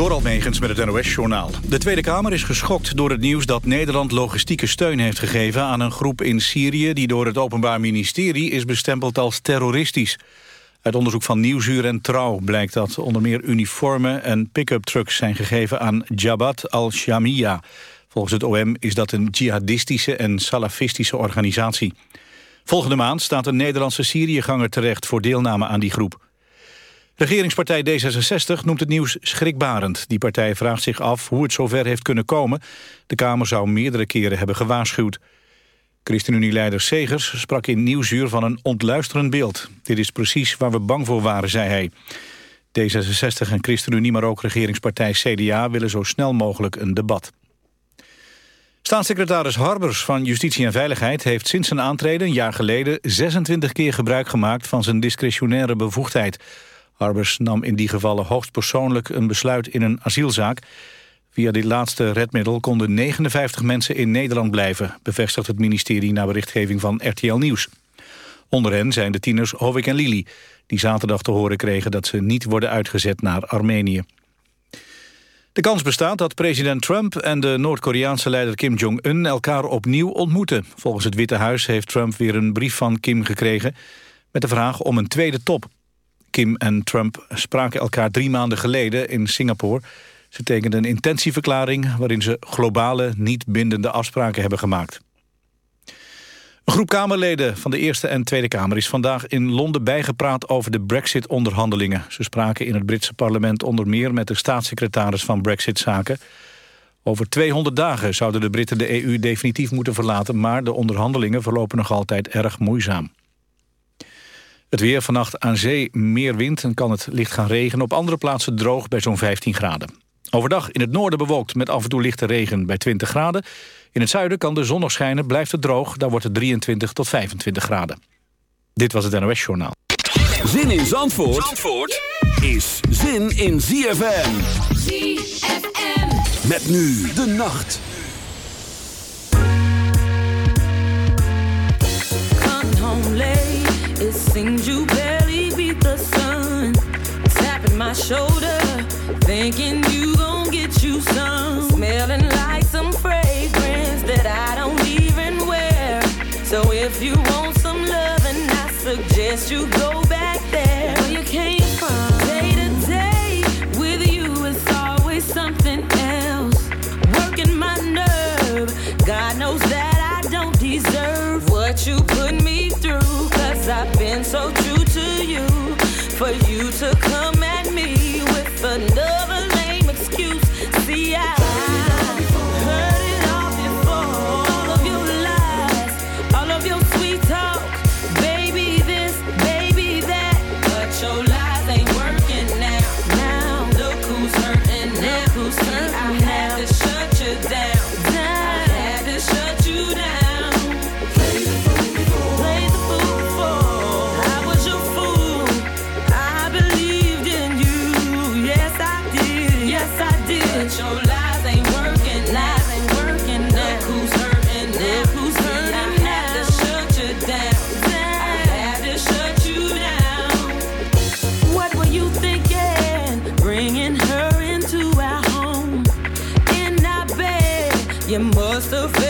Door Almegens met het NOS-journaal. De Tweede Kamer is geschokt door het nieuws dat Nederland logistieke steun heeft gegeven aan een groep in Syrië die door het Openbaar Ministerie is bestempeld als terroristisch. Uit onderzoek van Nieuwsuur en Trouw blijkt dat onder meer uniformen en pick-up trucks zijn gegeven aan Jabhat al-Shamia. Volgens het OM is dat een jihadistische en salafistische organisatie. Volgende maand staat een Nederlandse Syriëganger terecht voor deelname aan die groep. Regeringspartij D66 noemt het nieuws schrikbarend. Die partij vraagt zich af hoe het zover heeft kunnen komen. De Kamer zou meerdere keren hebben gewaarschuwd. ChristenUnie-leider Segers sprak in Nieuwsuur van een ontluisterend beeld. Dit is precies waar we bang voor waren, zei hij. D66 en ChristenUnie, maar ook regeringspartij CDA... willen zo snel mogelijk een debat. Staatssecretaris Harbers van Justitie en Veiligheid... heeft sinds zijn aantreden een jaar geleden 26 keer gebruik gemaakt... van zijn discretionaire bevoegdheid... Harbers nam in die gevallen hoogstpersoonlijk een besluit in een asielzaak. Via dit laatste redmiddel konden 59 mensen in Nederland blijven... bevestigt het ministerie na berichtgeving van RTL Nieuws. Onder hen zijn de tieners Hovik en Lili... die zaterdag te horen kregen dat ze niet worden uitgezet naar Armenië. De kans bestaat dat president Trump en de Noord-Koreaanse leider Kim Jong-un elkaar opnieuw ontmoeten. Volgens het Witte Huis heeft Trump weer een brief van Kim gekregen... met de vraag om een tweede top. Kim en Trump spraken elkaar drie maanden geleden in Singapore. Ze tekenden een intentieverklaring waarin ze globale, niet bindende afspraken hebben gemaakt. Een groep Kamerleden van de Eerste en Tweede Kamer is vandaag in Londen bijgepraat over de brexit-onderhandelingen. Ze spraken in het Britse parlement onder meer met de staatssecretaris van brexit-zaken. Over 200 dagen zouden de Britten de EU definitief moeten verlaten, maar de onderhandelingen verlopen nog altijd erg moeizaam. Het weer vannacht aan zee meer wind en kan het licht gaan regenen. Op andere plaatsen droog bij zo'n 15 graden. Overdag in het noorden bewolkt met af en toe lichte regen bij 20 graden. In het zuiden kan de zon nog schijnen, blijft het droog. Daar wordt het 23 tot 25 graden. Dit was het NOS Journaal. Zin in Zandvoort, Zandvoort is zin in ZFM. ZFM. Met nu de nacht. Come home late. Seems you barely beat the sun. Tapping my shoulder, thinking you gon' get you some. Smelling like some fragrance that I don't even wear. So if you want some love, and I suggest you go you must have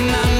My, my,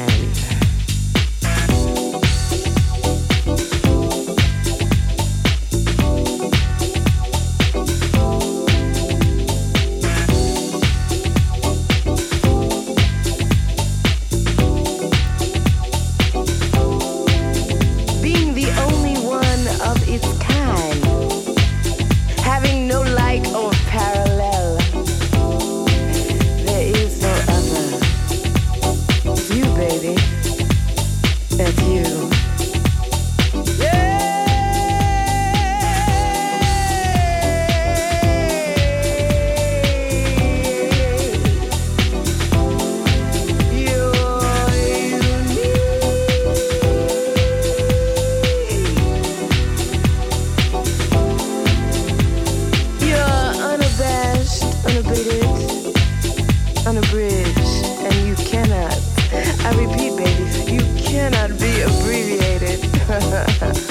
Abbreviated.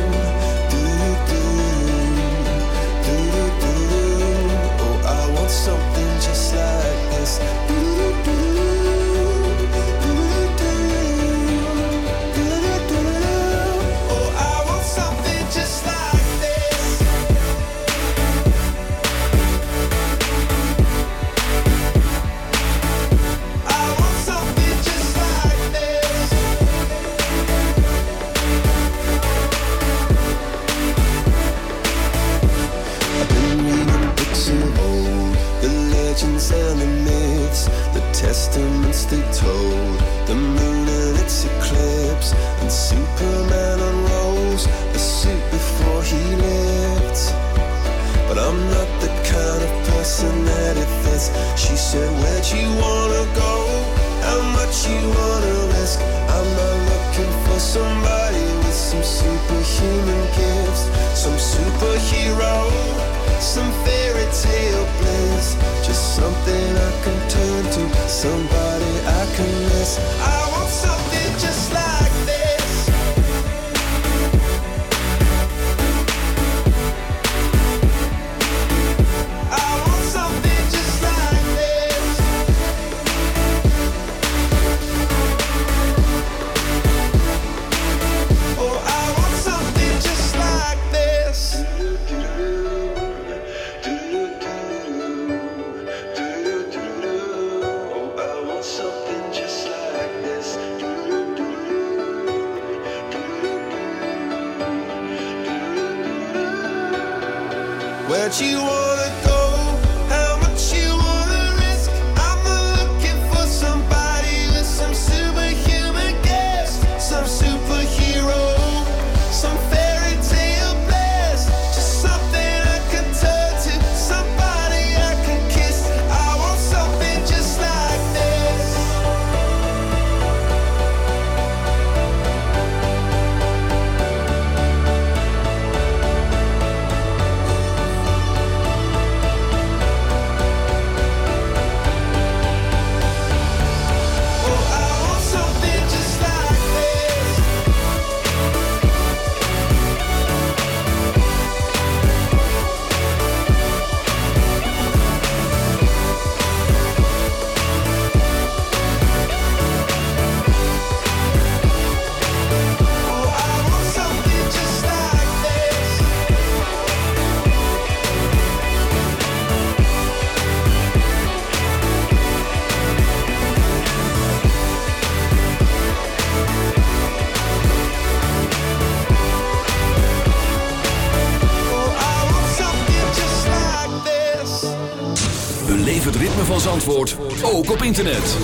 op internet.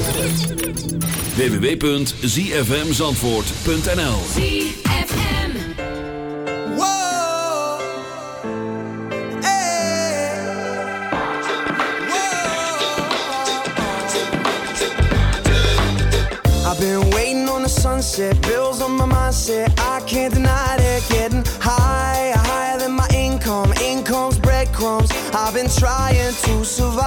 www.zfmzandvoort.nl ZFM. Hey I've been waiting on the sunset. Bills on my mindset. I can't deny it Getting higher, higher than my income. Income's breadcrumbs. I've been trying to survive.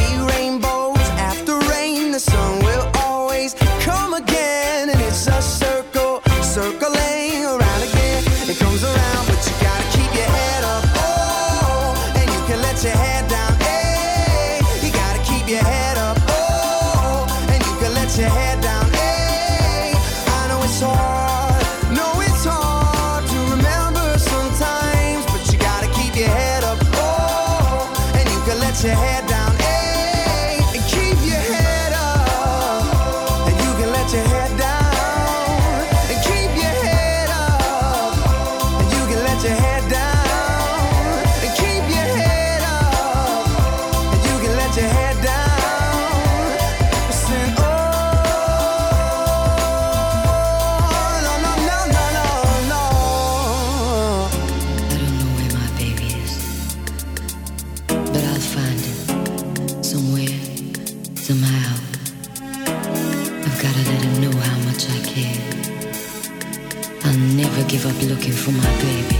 looking for my baby.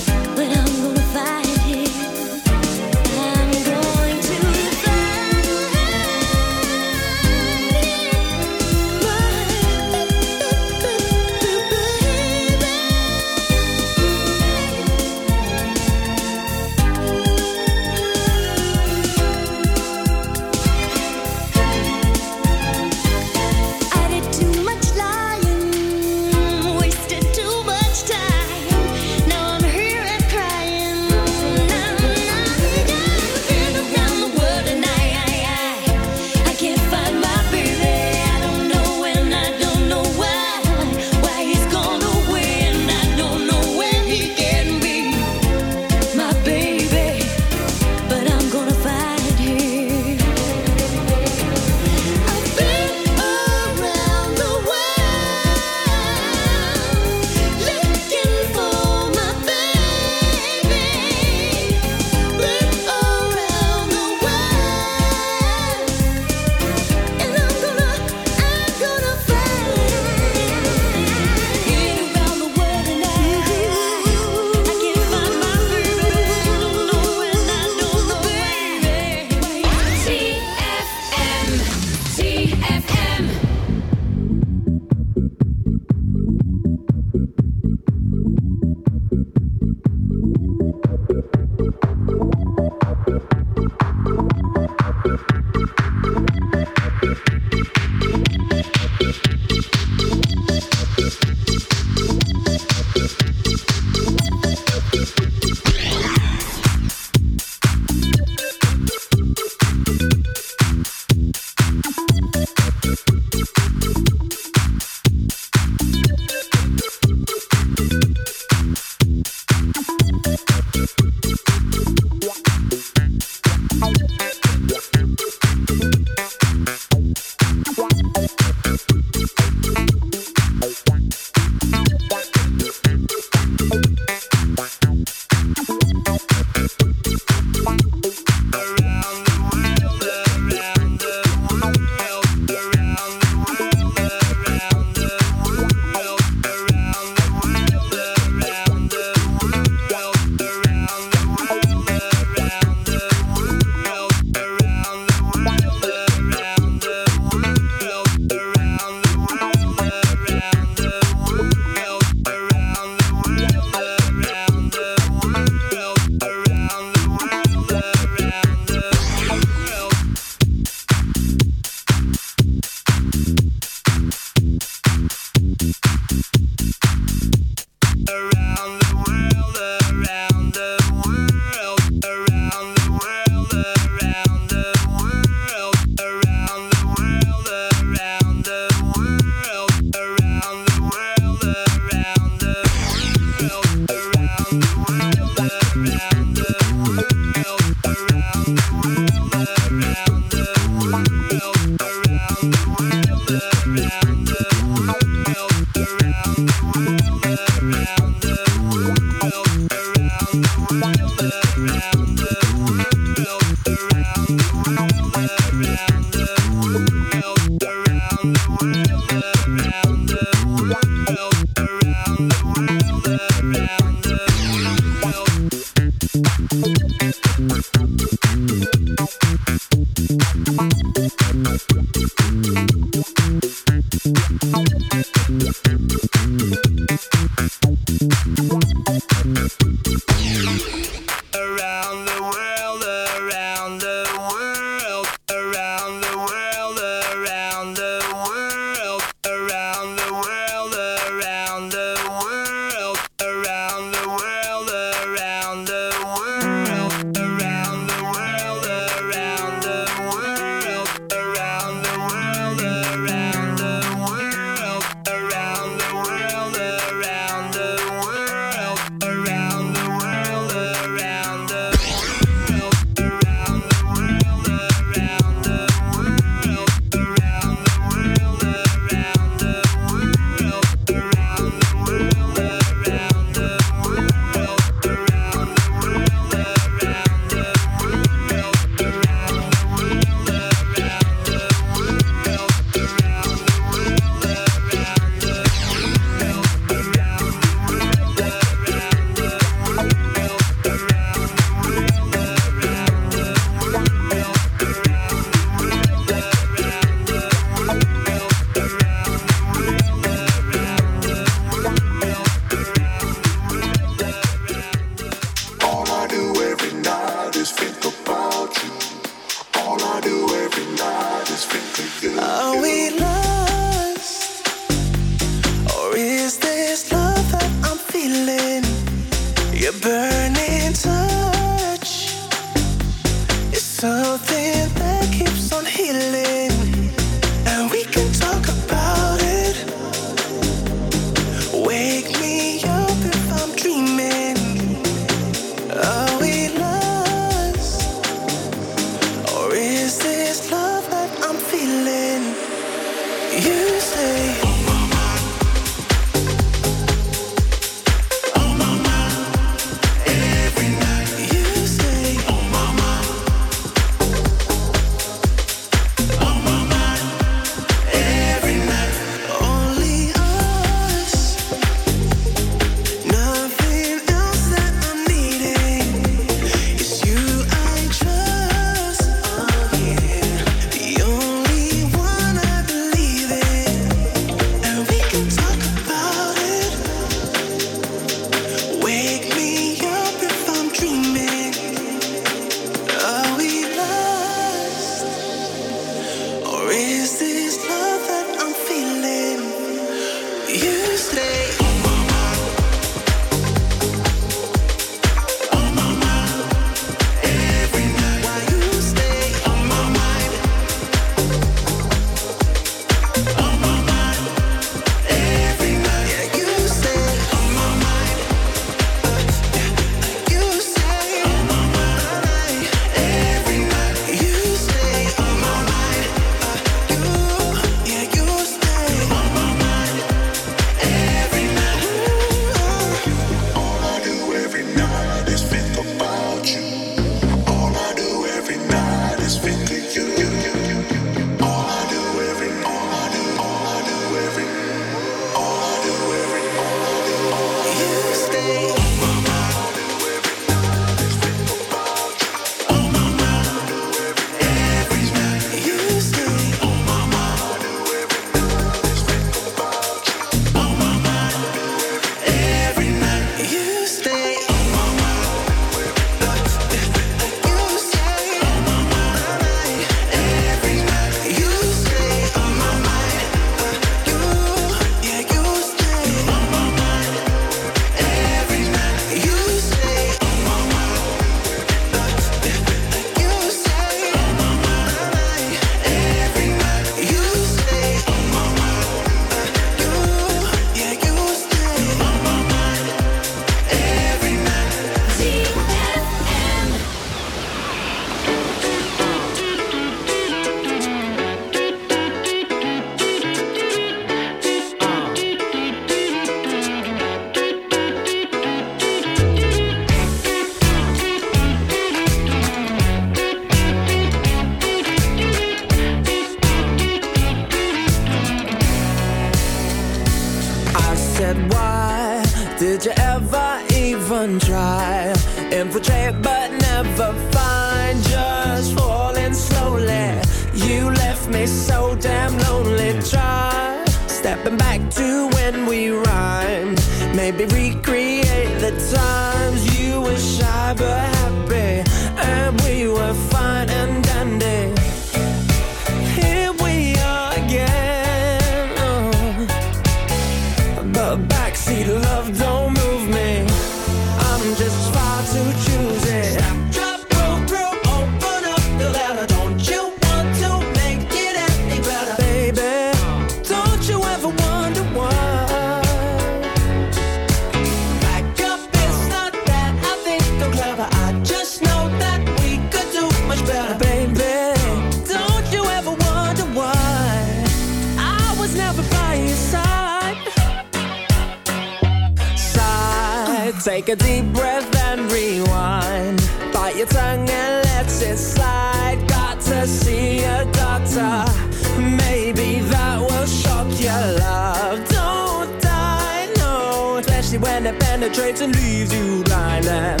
penetrates and leaves you blind and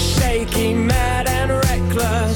shaky, mad and reckless.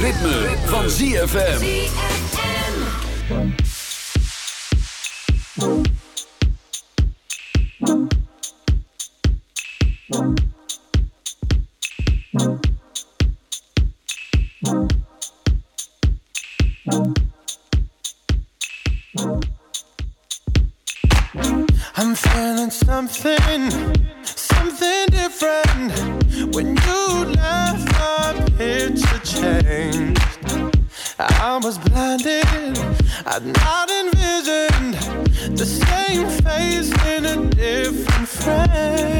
ritme, ritme. van ZFM. I'm feeling something I'd not envisioned the same face in a different frame.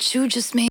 you just made.